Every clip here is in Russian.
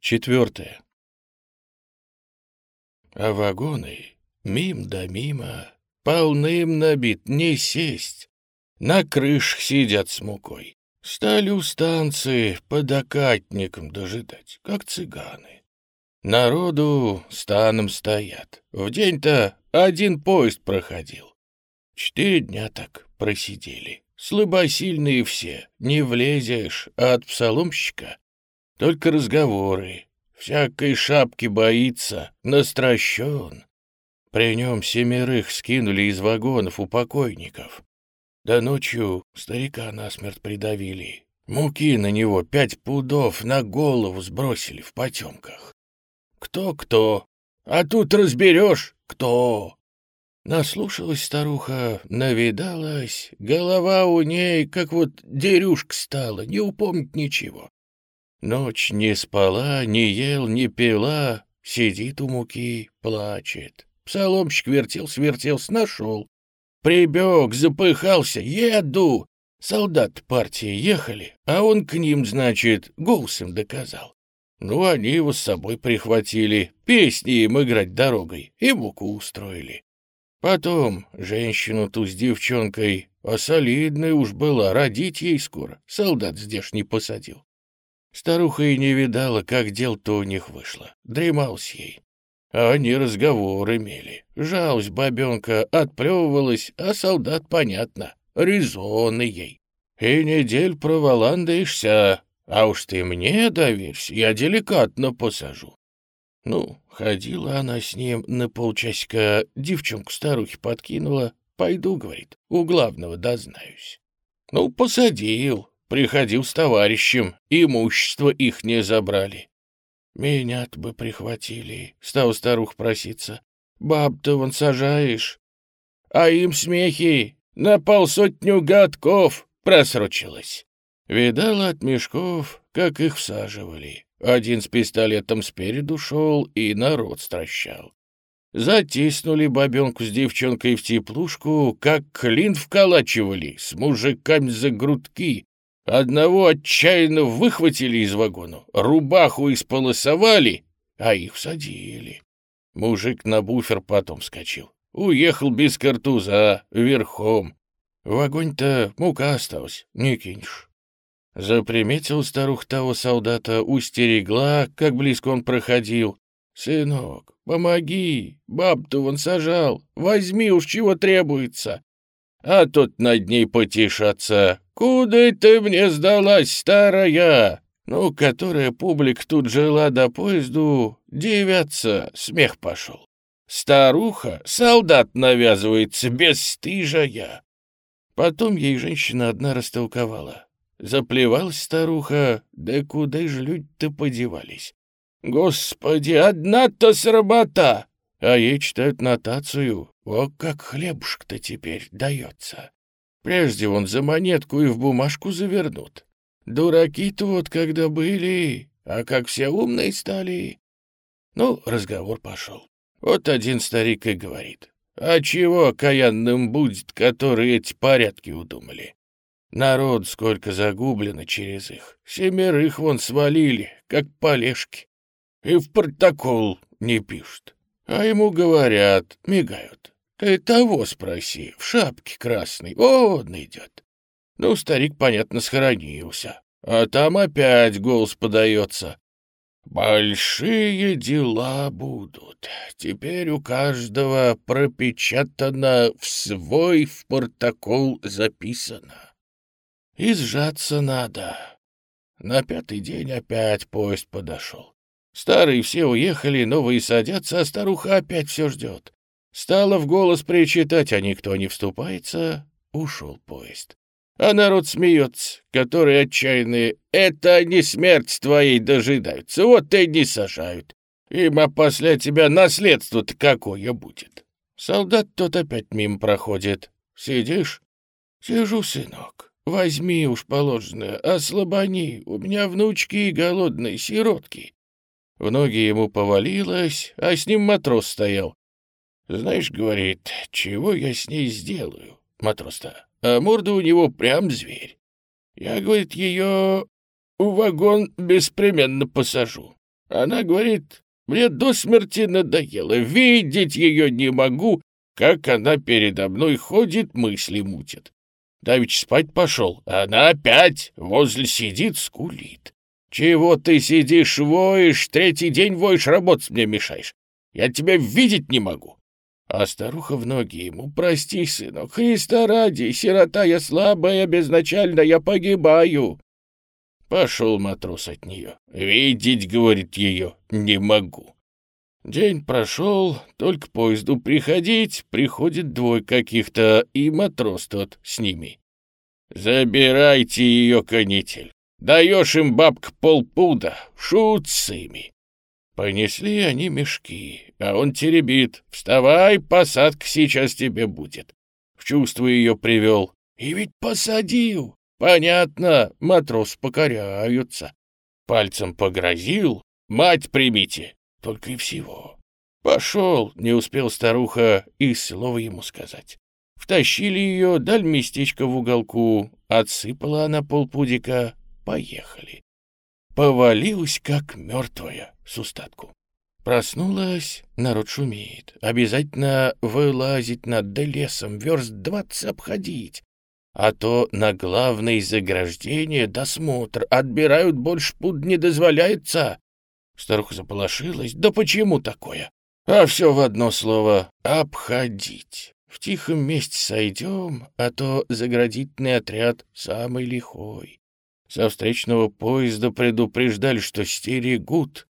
Четвертое. А вагоны мим да мимо, полным набит, не сесть. На крышах сидят с мукой. Стали у станции под окатником дожидать, как цыганы. Народу станом стоят. В день-то один поезд проходил. Четыре дня так просидели. Слабосильные все, не влезешь, а от псаломщика только разговоры. Всякой шапки боится, настращен. При нем семерых скинули из вагонов у покойников. Да ночью старика насмерть придавили. Муки на него пять пудов на голову сбросили в потемках. Кто-кто, а тут разберешь, кто. Наслушалась старуха, навидалась, голова у ней, как вот дерюшка стала, не упомнит ничего. Ночь не спала, не ел, не пила, сидит у муки, плачет. Псаломщик вертелся-вертелся, нашел. Прибег, запыхался, еду. Солдат партии ехали, а он к ним, значит, голосом доказал. Ну, они его с собой прихватили, песни им играть дорогой и муку устроили. Потом женщину ту с девчонкой, а солидная уж была, родить ей скоро, солдат здешний посадил. Старуха и не видала, как дел-то у них вышло. Дремалась ей. А они разговор имели. Жалость бабенка отплевывалась, а солдат, понятно, резоны ей. И недель проволандаешься, а уж ты мне доверься, я деликатно посажу. Ну, ходила она с ним на полчасика, девчонку старухи подкинула. Пойду, говорит, у главного дознаюсь. Ну, посадил, Приходил с товарищем, имущество их не забрали. Меня-то бы прихватили, стал старух проситься. Баб-то вон сажаешь. А им смехи на полсотню годков просрочилось. Видала от мешков, как их всаживали. Один с пистолетом спереду шел и народ стращал. Затиснули бабенку с девчонкой в теплушку, как клин вколачивали, с мужиками за грудки, Одного отчаянно выхватили из вагона, рубаху исполосовали, а их всадили. Мужик на буфер потом скочил. Уехал без картуза, верхом. В огонь-то мука осталась, не кинешь. Заприметил старух того солдата, устерегла, как близко он проходил. «Сынок, помоги, баб-то он сажал, возьми уж чего требуется». А тот над ней потешаться, «Куда ты мне сдалась, старая?» Ну, которая публик тут жила до поезду, девятся, смех пошел. Старуха, солдат навязывается, бесстыжая. Потом ей женщина одна растолковала. Заплевалась старуха, да куда же люди-то подевались? Господи, одна-то сработа! А ей читают нотацию. О, как хлебушек-то теперь дается. Прежде он за монетку и в бумажку завернут. Дураки-то вот когда были, а как все умные стали. Ну, разговор пошел. Вот один старик и говорит. А чего окаянным будет, которые эти порядки удумали? Народ сколько загублено через их. Семерых вон свалили, как полежки. И в протокол не пишут. А ему говорят, мигают. Ты того спроси, в шапке красной, он идет. Ну, старик, понятно, схоронился. А там опять голос подается. Большие дела будут. Теперь у каждого пропечатано в свой в протокол записано. И сжаться надо. На пятый день опять поезд подошел. Старые все уехали, новые садятся, а старуха опять все ждет. Стала в голос причитать, а никто не вступается. Ушел поезд. А народ смеется, которые отчаянные. Это они смерть твоей дожидаются, вот и не сажают. Им, а после тебя наследство-то какое будет. Солдат тот опять мимо проходит. Сидишь? Сижу, сынок. Возьми уж положенное, ослабони. У меня внучки голодные, сиротки. В ноги ему повалилось, а с ним матрос стоял. «Знаешь, — говорит, — чего я с ней сделаю, матрос-то? А морда у него прям зверь. Я, — говорит, — ее в вагон беспременно посажу. Она говорит, мне до смерти надоело, видеть ее не могу, как она передо мной ходит, мысли мутит. Давич спать пошел, а она опять возле сидит, скулит. Чего ты сидишь, воешь, третий день воешь, работать мне мешаешь? Я тебя видеть не могу. А старуха в ноги ему, прости, сынок, Христа ради, сирота я слабая, безначально я погибаю. Пошел матрос от нее. Видеть, говорит ее, не могу. День прошел, только поезду приходить, приходит двое каких-то, и матрос тот с ними. Забирайте ее, конитель. Даешь им бабка полпуда, шут с ими. Понесли они мешки, а он теребит. Вставай, посадка сейчас тебе будет. В чувство ее привел. И ведь посадил. Понятно, матрос покоряются. Пальцем погрозил. Мать примите. Только и всего. Пошел, не успел старуха и слова ему сказать. Втащили ее, даль местечко в уголку, отсыпала она полпудика, поехали. Повалилась, как мертвая, с устатку. Проснулась, народ шумеет. Обязательно вылазить над лесом, верст двадцать обходить. А то на главное заграждение досмотр отбирают больше пуд не дозволяется. Старуха заполошилась. Да почему такое? А все в одно слово — обходить. В тихом месте сойдем, а то заградительный отряд самый лихой. Со встречного поезда предупреждали, что стерегут.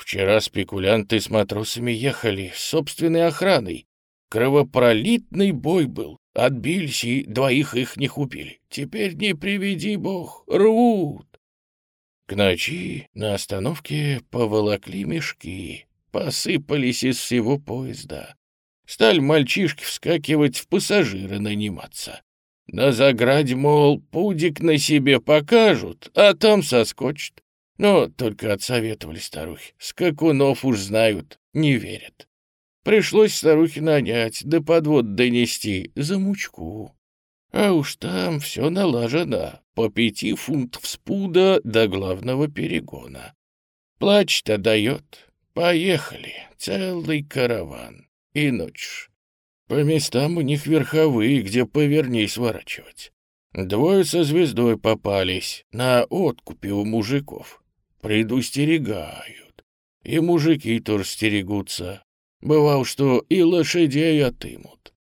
Вчера спекулянты с матросами ехали, с собственной охраной. Кровопролитный бой был. Отбились и двоих их не убили. Теперь не приведи бог, рвут. К ночи на остановке поволокли мешки, посыпались из всего поезда. Стали мальчишки вскакивать в пассажиры наниматься. На заграде, мол, пудик на себе покажут, а там соскочат. Но только отсоветовали старухи. Скакунов уж знают, не верят. Пришлось старухе нанять, да подвод донести за мучку. А уж там все налажено, по пяти фунтов спуда до главного перегона. Плач-то дает. Поехали, целый караван. И ночь. По местам у них верховые, где поверней сворачивать. Двое со звездой попались, на откупе у мужиков. Предустерегают. И мужики тоже стерегутся. Бывал, что и лошадей отымут.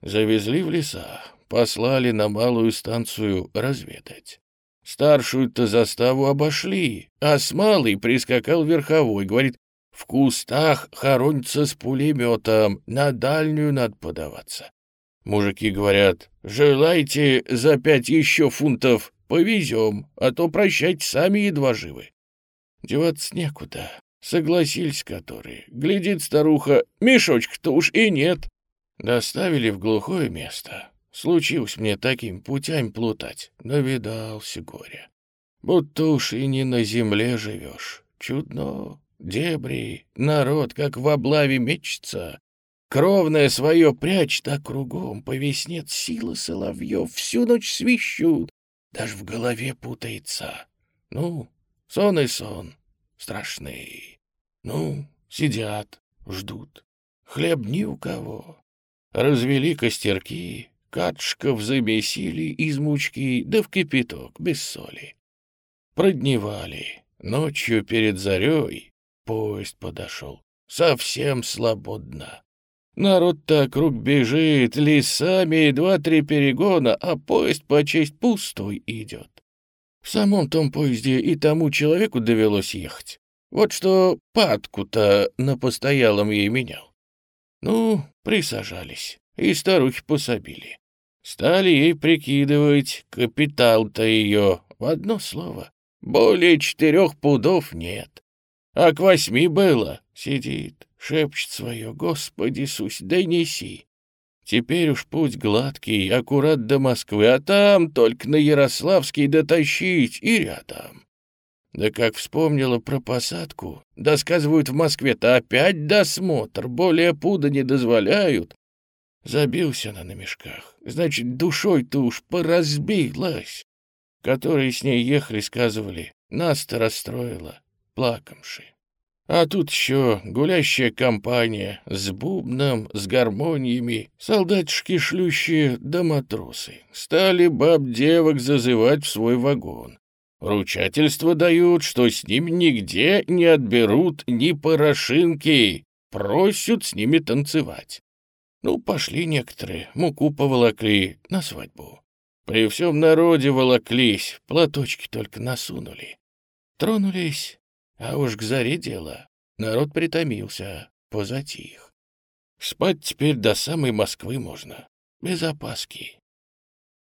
Завезли в леса, послали на малую станцию разведать. Старшую-то заставу обошли, а с малой прискакал верховой, говорит, в кустах хоронится с пулеметом, на дальнюю надо подаваться. Мужики говорят, желайте за пять еще фунтов, повезем, а то прощайте сами едва живы. Деваться некуда, согласились которые. Глядит старуха, мешочка-то уж и нет. Доставили в глухое место. Случилось мне таким путями плутать, навидался горе. Будто уж и не на земле живешь. Чудно, дебри, народ как в облаве мечется. Кровное свое прячет, кругом по весне силы соловьев всю ночь свищут, даже в голове путается. Ну, сон и сон, страшный. Ну, сидят, ждут. Хлеб ни у кого. Развели костерки, Катшков замесили из мучки, да в кипяток, без соли. Продневали. Ночью перед зарей поезд подошел. Совсем свободно. Народ так рук бежит, лесами два-три перегона, а поезд по честь пустой идет. В самом том поезде и тому человеку довелось ехать. Вот что падку-то на постоялом ей менял. Ну, присажались, и старухи пособили. Стали ей прикидывать капитал-то ее, в одно слово. Более четырех пудов нет. А к восьми было. Сидит, шепчет свое, Господи Иисус, донеси. Теперь уж путь гладкий, аккурат до Москвы, а там только на Ярославский дотащить и рядом. Да как вспомнила про посадку, да сказывают в Москве-то опять досмотр, более пуда не дозволяют, Забился она на мешках. Значит, душой-то уж поразбилась. Которые с ней ехали, сказывали, нас-то расстроила, плакомши. А тут еще гулящая компания с бубном, с гармониями, солдатишки шлющие да матросы. Стали баб-девок зазывать в свой вагон. Ручательство дают, что с ними нигде не отберут ни порошинки, просят с ними танцевать. Ну, пошли некоторые, муку поволокли на свадьбу. При всем народе волоклись, платочки только насунули. Тронулись, а уж к заре дело. Народ притомился, позатих. Спать теперь до самой Москвы можно, без опаски.